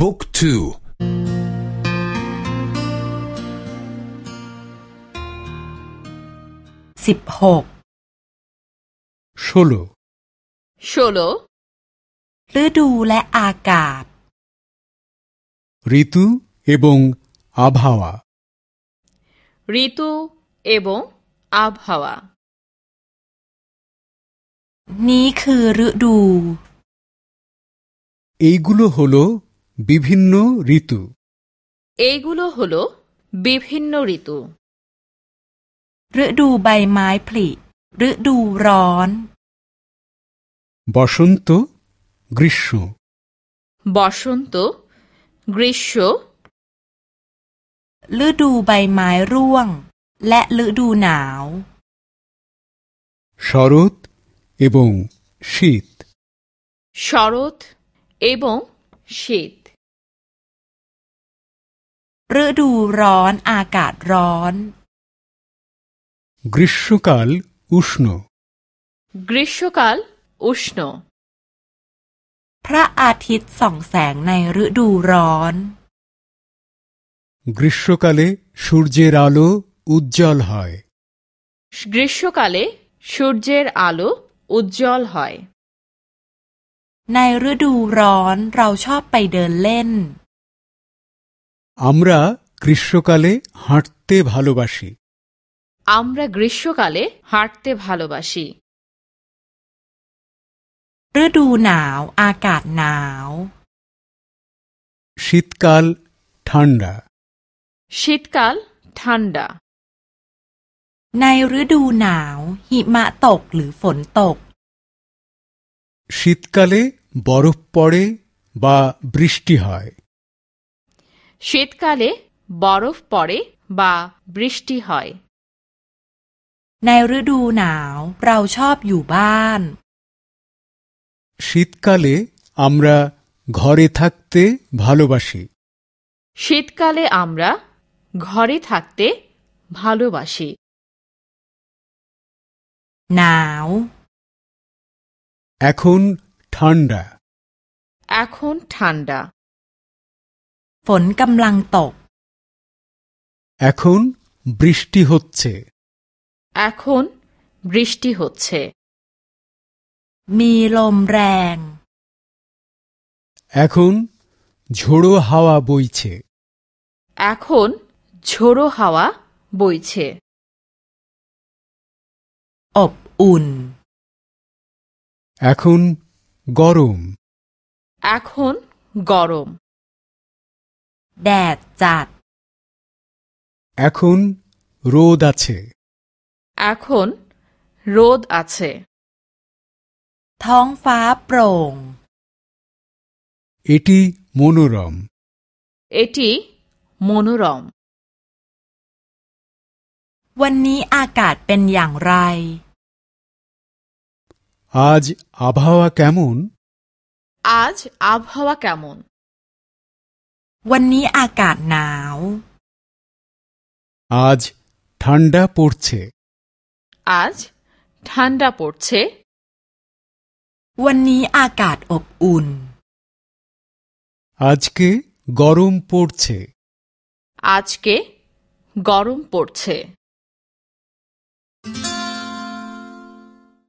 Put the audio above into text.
บุ๊กทูสิบหก ষোলো ষোলো ฤดูและอากาศ ঋতু এবং আবহাওয়া ঋতু এবং আবহাওয়া นี้คือฤดู এইগুলো হলো বিভিন্ন ঋতু এইগুলো হলো বিভিন্ন ঋতু ฤดูใบไม้ผลิฤดูร้อน বসন্ত গ্রীষ্ম বসন্ত গ্রীষ্ম ฤดูใบไม้ร่วง และฤดูหนาว শরৎ এবং শীত শরৎ এবং শীত ฤดูร้อนอากาศร้อน গ্রীষ্মকাল উষ্ণ গ্রীষ্মকাল উষ্ণ พระอาทิตย์ส่องแสงในฤดูร้อน গ্রীষ্মকালে সূর্যের আলো উজ্জ্বল হয় গ্রীষ্মকালে সূর্যের আলো উজ্জ্বল হয় ในฤดูร้อนเราชอบไปเดินเล่น আমরা গ্রীষ্মকালে হাঁটতে ভালোবাসি আমরা গ্রীষ্মকালে হাঁটতে ভালোবাসি ฤดูหนาวอากาศหนาว শীতকাল ঠান্ডা শীতকাল ঠান্ডা ในฤดูหนาวหิมะตกหรือฝนตก শীতকালে বরফ পড়ে বা বৃষ্টি হয় শীতকালে বরফ পড়ে বা বৃষ্টি হয় ในฤดูหนาวเราชอบอยู่บ้าน শীতকালে আমরা ঘরে থাকতে ভালোবাসি শীতকালে আমরা ঘরে থাকতে ভালোবাসি หนาว এখন ঠান্ডা এখন ঠান্ডা ฝนกำลังตก এখন বৃষ্টি হচ্ছে এখন বৃষ্টি হচ্ছে มีลมแรง এখন ঝোড়ো হাওয়া বইছে এখন ঝোড়ো হাওয়া বইছে อบอุ่น এখন গরম এখন গরম แดดจัด এখন রোদ আছে এখন রোদ আছে ท้องฟ้าโปร่ง এটি মনোরম এটি মনোরম วันนี้อากาศเป็นอย่างไร আজ আবহাওয়া কেমন আজ আবহাওয়া কেমন วันนี้อากาศหนาว আজ ঠান্ডা পড়ছে আজ ঠান্ডা পড়ছে วันนี้อากาศอบอุ่น আজকে গরম পড়ছে আজকে গরম পড়ছে